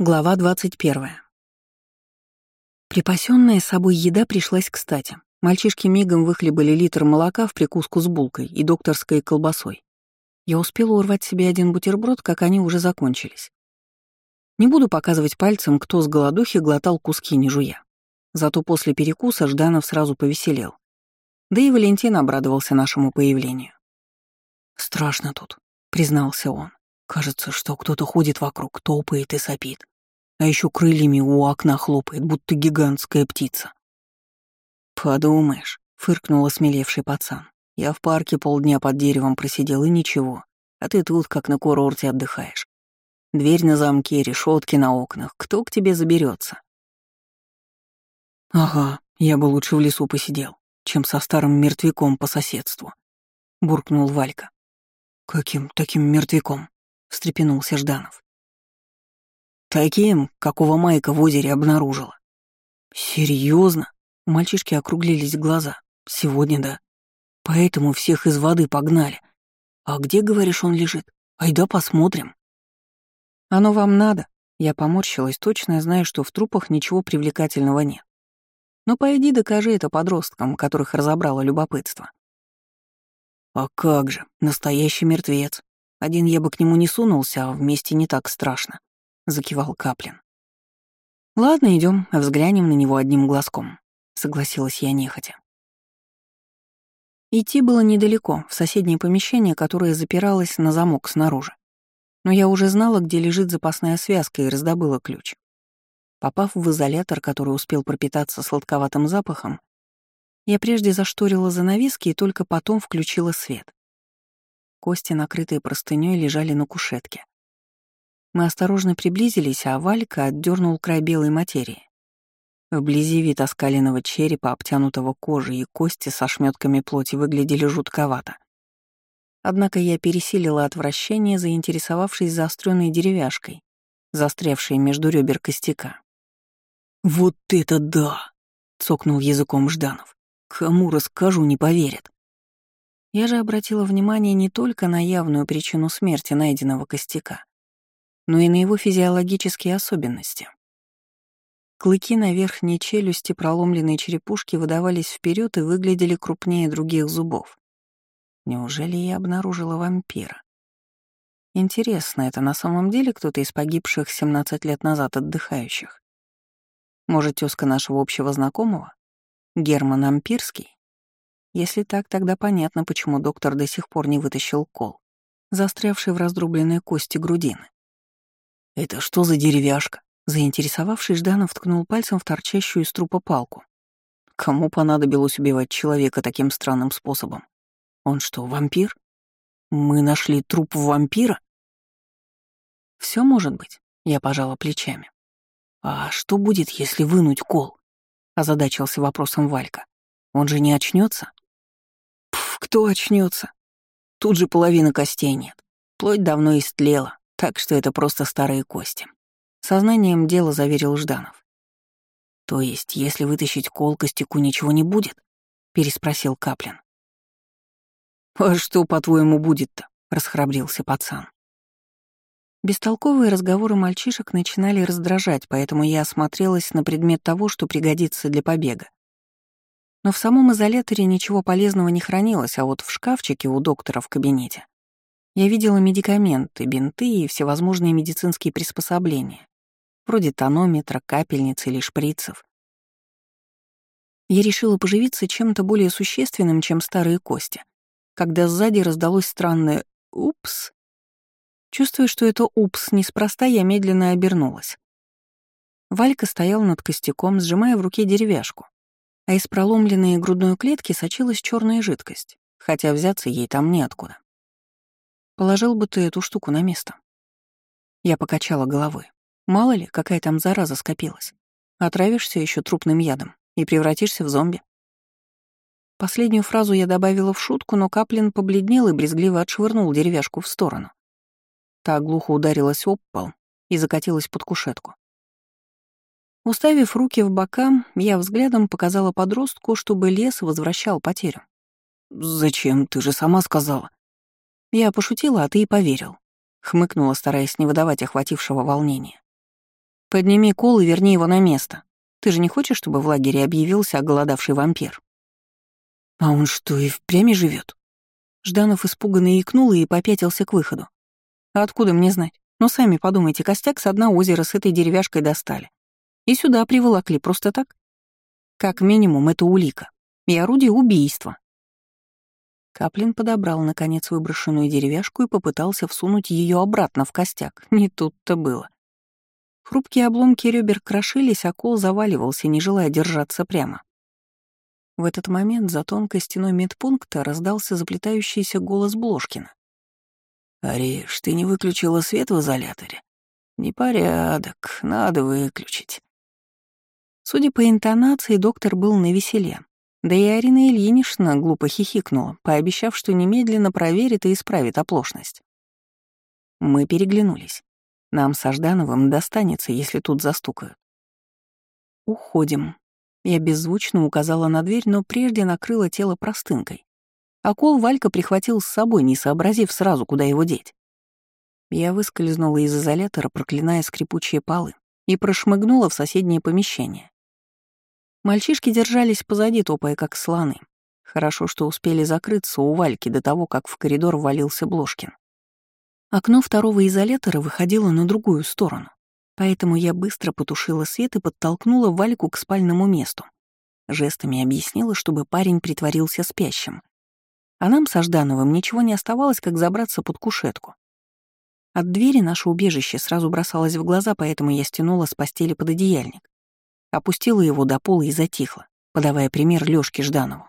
Глава 21. Припасенная с собой еда пришлась кстати. Мальчишки мигом выхлебали литр молока в прикуску с булкой и докторской колбасой. Я успела урвать себе один бутерброд, как они уже закончились. Не буду показывать пальцем, кто с голодухи глотал куски не жуя. Зато после перекуса Жданов сразу повеселел. Да и Валентин обрадовался нашему появлению. «Страшно тут», — признался он. Кажется, что кто-то ходит вокруг, топает и сопит. А еще крыльями у окна хлопает, будто гигантская птица. «Подумаешь», — фыркнул осмелевший пацан. «Я в парке полдня под деревом просидел, и ничего. А ты тут, как на курорте, отдыхаешь. Дверь на замке, решетки на окнах. Кто к тебе заберется? «Ага, я бы лучше в лесу посидел, чем со старым мертвяком по соседству», — буркнул Валька. «Каким таким мертвяком?» Встрепенулся Жданов. Таким, какого Майка в озере обнаружила. Серьезно? У мальчишки округлились глаза. Сегодня да. Поэтому всех из воды погнали. А где, говоришь, он лежит? Айда посмотрим. Оно вам надо? Я поморщилась, точно зная, что в трупах ничего привлекательного нет. Но пойди докажи это подросткам, которых разобрало любопытство. А как же, настоящий мертвец. Один я бы к нему не сунулся, а вместе не так страшно», — закивал Каплин. «Ладно, идем, взглянем на него одним глазком», — согласилась я нехотя. Идти было недалеко, в соседнее помещение, которое запиралось на замок снаружи. Но я уже знала, где лежит запасная связка, и раздобыла ключ. Попав в изолятор, который успел пропитаться сладковатым запахом, я прежде зашторила занавески и только потом включила свет. Кости, накрытые простынёй, лежали на кушетке. Мы осторожно приблизились, а Валька отдернул край белой материи. Вблизи вид оскаленного черепа, обтянутого кожей, и кости со шмётками плоти выглядели жутковато. Однако я пересилила отвращение, заинтересовавшись заостренной деревяшкой, застрявшей между ребер костяка. «Вот это да!» — цокнул языком Жданов. «Кому расскажу, не поверят». Я же обратила внимание не только на явную причину смерти найденного костяка, но и на его физиологические особенности. Клыки на верхней челюсти проломленной черепушки выдавались вперед и выглядели крупнее других зубов. Неужели я обнаружила вампира? Интересно, это на самом деле кто-то из погибших 17 лет назад отдыхающих? Может, тёзка нашего общего знакомого? Герман Ампирский? Если так, тогда понятно, почему доктор до сих пор не вытащил кол, застрявший в раздробленной кости грудины. «Это что за деревяшка?» Заинтересовавшись, Жданов ткнул пальцем в торчащую из трупа палку. Кому понадобилось убивать человека таким странным способом? Он что, вампир? Мы нашли труп вампира? Все может быть, я пожала плечами. А что будет, если вынуть кол? Озадачился вопросом Валька. Он же не очнется? Кто очнется? Тут же половины костей нет. Плоть давно истлела, так что это просто старые кости. Сознанием дела заверил Жданов. То есть, если вытащить кол, костяку ничего не будет? Переспросил Каплин. А что, по-твоему, будет-то? Расхрабрился пацан. Бестолковые разговоры мальчишек начинали раздражать, поэтому я осмотрелась на предмет того, что пригодится для побега. Но в самом изоляторе ничего полезного не хранилось, а вот в шкафчике у доктора в кабинете я видела медикаменты, бинты и всевозможные медицинские приспособления, вроде тонометра, капельниц или шприцев. Я решила поживиться чем-то более существенным, чем старые кости, когда сзади раздалось странное «упс». Чувствуя, что это «упс» неспроста, я медленно обернулась. Валька стоял над костяком, сжимая в руке деревяшку а из проломленной грудной клетки сочилась черная жидкость, хотя взяться ей там неоткуда. Положил бы ты эту штуку на место. Я покачала головой. Мало ли, какая там зараза скопилась. Отравишься еще трупным ядом и превратишься в зомби. Последнюю фразу я добавила в шутку, но Каплин побледнел и брезгливо отшвырнул деревяшку в сторону. Та глухо ударилась об пол и закатилась под кушетку. Уставив руки в бока, я взглядом показала подростку, чтобы лес возвращал потерю. «Зачем? Ты же сама сказала». Я пошутила, а ты и поверил. Хмыкнула, стараясь не выдавать охватившего волнения. Подними кол и верни его на место. Ты же не хочешь, чтобы в лагере объявился оголодавший вампир? А он что, и впрямь живет? Жданов испуганно икнул и попятился к выходу. А откуда мне знать? Ну, сами подумайте, костяк с дна озера с этой деревяшкой достали. И сюда приволокли просто так. Как минимум, это улика. И орудие убийства. Каплин подобрал, наконец, выброшенную деревяшку и попытался всунуть ее обратно в костяк. Не тут-то было. Хрупкие обломки ребер крошились, а кол заваливался, не желая держаться прямо. В этот момент за тонкой стеной медпункта раздался заплетающийся голос Блошкина. «Ариш, ты не выключила свет в изоляторе? Непорядок, надо выключить». Судя по интонации, доктор был навеселе. Да и Арина Ильинична глупо хихикнула, пообещав, что немедленно проверит и исправит оплошность. Мы переглянулись. Нам с Аждановым достанется, если тут застукают. «Уходим». Я беззвучно указала на дверь, но прежде накрыла тело простынкой. А кол Валька прихватил с собой, не сообразив сразу, куда его деть. Я выскользнула из изолятора, проклиная скрипучие полы, и прошмыгнула в соседнее помещение. Мальчишки держались позади, топая как слоны. Хорошо, что успели закрыться у Вальки до того, как в коридор валился Блошкин. Окно второго изолятора выходило на другую сторону, поэтому я быстро потушила свет и подтолкнула Вальку к спальному месту. Жестами объяснила, чтобы парень притворился спящим. А нам со Ждановым ничего не оставалось, как забраться под кушетку. От двери наше убежище сразу бросалось в глаза, поэтому я стянула с постели под одеяльник опустила его до пола и затихла, подавая пример Лёшке Жданову.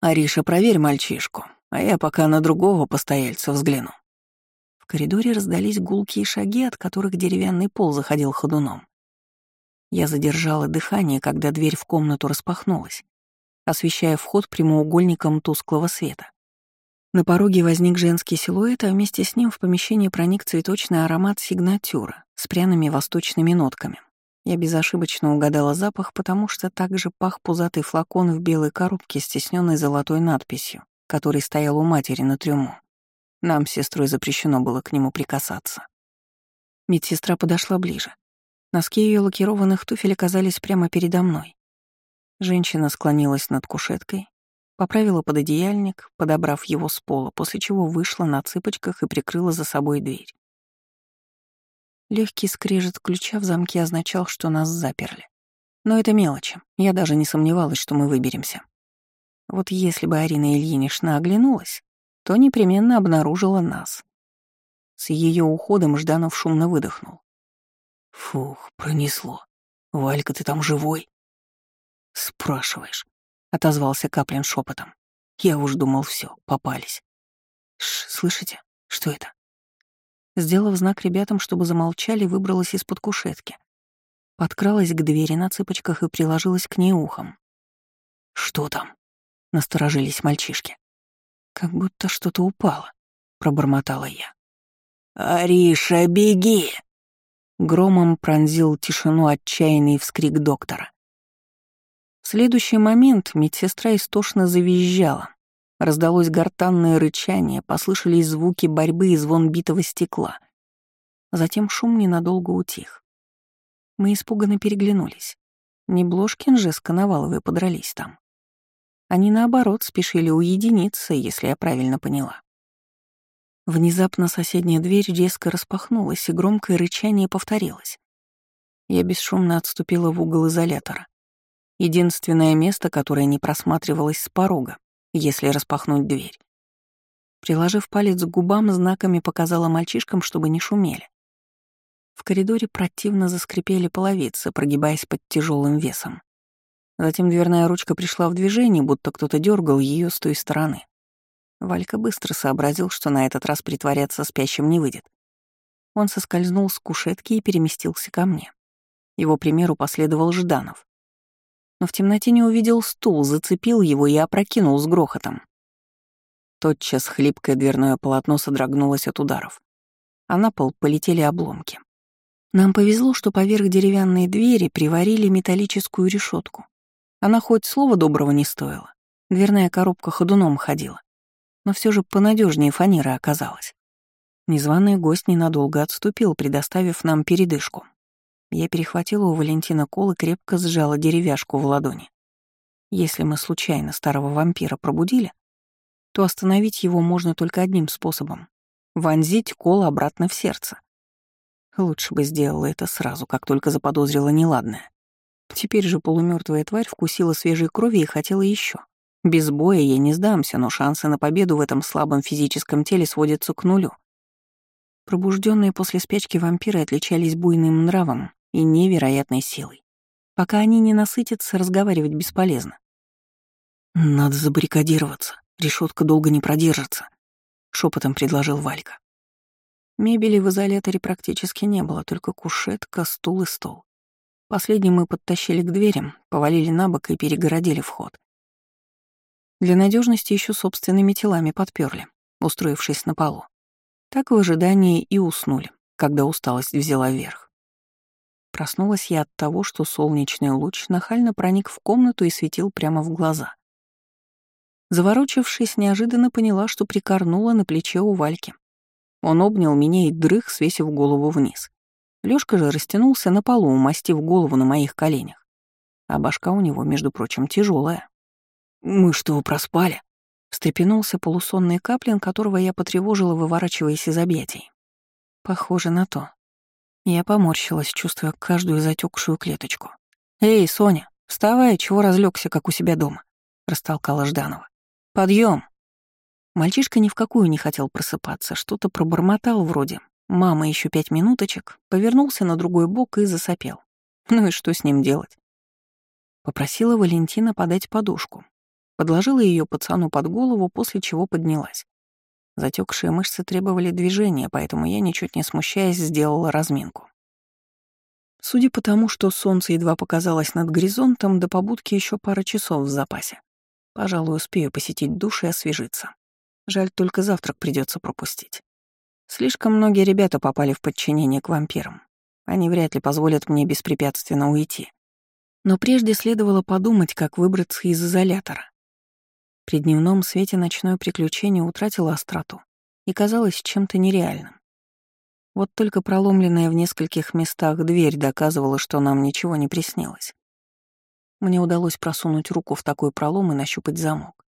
«Ариша, проверь мальчишку, а я пока на другого постояльца взгляну». В коридоре раздались гулкие шаги, от которых деревянный пол заходил ходуном. Я задержала дыхание, когда дверь в комнату распахнулась, освещая вход прямоугольником тусклого света. На пороге возник женский силуэт, а вместе с ним в помещение проник цветочный аромат сигнатюра с пряными восточными нотками. Я безошибочно угадала запах, потому что также пах пузатый флакон в белой коробке, стесненной золотой надписью, который стоял у матери на трюму. Нам с сестрой запрещено было к нему прикасаться. Медсестра подошла ближе. Носки ее лакированных туфель оказались прямо передо мной. Женщина склонилась над кушеткой, поправила пододеяльник, подобрав его с пола, после чего вышла на цыпочках и прикрыла за собой дверь. Легкий скрежет ключа в замке означал, что нас заперли. Но это мелочи. Я даже не сомневалась, что мы выберемся. Вот если бы Арина Ильинична оглянулась, то непременно обнаружила нас. С ее уходом Жданов шумно выдохнул. «Фух, пронесло. Валька, ты там живой?» «Спрашиваешь», — отозвался Каплин шепотом. «Я уж думал, все, попались». Ш, слышите? Что это?» Сделав знак ребятам, чтобы замолчали, выбралась из-под кушетки. Подкралась к двери на цыпочках и приложилась к ней ухом. «Что там?» — насторожились мальчишки. «Как будто что-то упало», — пробормотала я. «Ариша, беги!» Громом пронзил тишину отчаянный вскрик доктора. В следующий момент медсестра истошно завизжала, Раздалось гортанное рычание, послышались звуки борьбы и звон битого стекла. Затем шум ненадолго утих. Мы испуганно переглянулись. Не Блошкин же с Коноваловой подрались там. Они, наоборот, спешили уединиться, если я правильно поняла. Внезапно соседняя дверь резко распахнулась, и громкое рычание повторилось. Я бесшумно отступила в угол изолятора. Единственное место, которое не просматривалось с порога, если распахнуть дверь. Приложив палец к губам, знаками показала мальчишкам, чтобы не шумели. В коридоре противно заскрипели половицы, прогибаясь под тяжелым весом. Затем дверная ручка пришла в движение, будто кто-то дергал ее с той стороны. Валька быстро сообразил, что на этот раз притворяться спящим не выйдет. Он соскользнул с кушетки и переместился ко мне. Его примеру последовал Жданов но в темноте не увидел стул, зацепил его и опрокинул с грохотом. Тотчас хлипкое дверное полотно содрогнулось от ударов, а на пол полетели обломки. Нам повезло, что поверх деревянной двери приварили металлическую решетку. Она хоть слова доброго не стоила. Дверная коробка ходуном ходила. Но все же понадежнее фанеры оказалась. Незваный гость ненадолго отступил, предоставив нам передышку. Я перехватила у Валентина кол и крепко сжала деревяшку в ладони. Если мы случайно старого вампира пробудили, то остановить его можно только одним способом — вонзить кол обратно в сердце. Лучше бы сделала это сразу, как только заподозрила неладное. Теперь же полумертвая тварь вкусила свежей крови и хотела еще. Без боя я не сдамся, но шансы на победу в этом слабом физическом теле сводятся к нулю. Пробужденные после спячки вампиры отличались буйным нравом и невероятной силой. Пока они не насытятся, разговаривать бесполезно. «Надо забаррикадироваться, решетка долго не продержится», — шепотом предложил Валька. Мебели в изоляторе практически не было, только кушетка, стул и стол. Последний мы подтащили к дверям, повалили на бок и перегородили вход. Для надежности еще собственными телами подперли, устроившись на полу. Так в ожидании и уснули, когда усталость взяла верх. Проснулась я от того, что солнечный луч нахально проник в комнату и светил прямо в глаза. Заворочившись, неожиданно поняла, что прикорнула на плече у Вальки. Он обнял меня и дрых, свесив голову вниз. Лёшка же растянулся на полу, умастив голову на моих коленях. А башка у него, между прочим, тяжелая. «Мы что, проспали?» Встрепенулся полусонный каплин, которого я потревожила, выворачиваясь из объятий. Похоже на то. Я поморщилась, чувствуя каждую затекшую клеточку. «Эй, Соня, вставай, чего разлегся, как у себя дома?» — растолкала Жданова. «Подъем!» Мальчишка ни в какую не хотел просыпаться, что-то пробормотал вроде. Мама еще пять минуточек, повернулся на другой бок и засопел. Ну и что с ним делать? Попросила Валентина подать подушку. Подложила ее пацану под голову, после чего поднялась. Затекшие мышцы требовали движения, поэтому я, ничуть не смущаясь, сделала разминку. Судя по тому, что солнце едва показалось над горизонтом, до побудки еще пара часов в запасе. Пожалуй, успею посетить душ и освежиться. Жаль, только завтрак придется пропустить. Слишком многие ребята попали в подчинение к вампирам. Они вряд ли позволят мне беспрепятственно уйти. Но прежде следовало подумать, как выбраться из изолятора. При дневном свете ночное приключение утратило остроту и казалось чем-то нереальным. Вот только проломленная в нескольких местах дверь доказывала, что нам ничего не приснилось. Мне удалось просунуть руку в такой пролом и нащупать замок.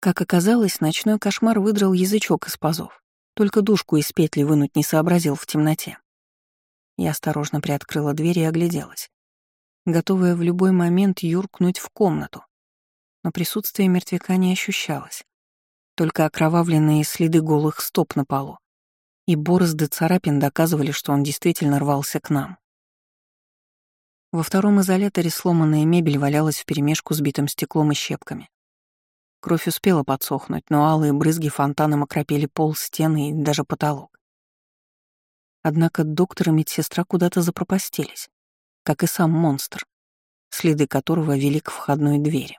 Как оказалось, ночной кошмар выдрал язычок из пазов, только душку из петли вынуть не сообразил в темноте. Я осторожно приоткрыла дверь и огляделась, готовая в любой момент юркнуть в комнату, но присутствие мертвяка не ощущалось. Только окровавленные следы голых стоп на полу. И борозды царапин доказывали, что он действительно рвался к нам. Во втором изоляторе сломанная мебель валялась вперемешку с битым стеклом и щепками. Кровь успела подсохнуть, но алые брызги фонтаном окропили пол, стены и даже потолок. Однако доктор и медсестра куда-то запропастились, как и сам монстр, следы которого вели к входной двери.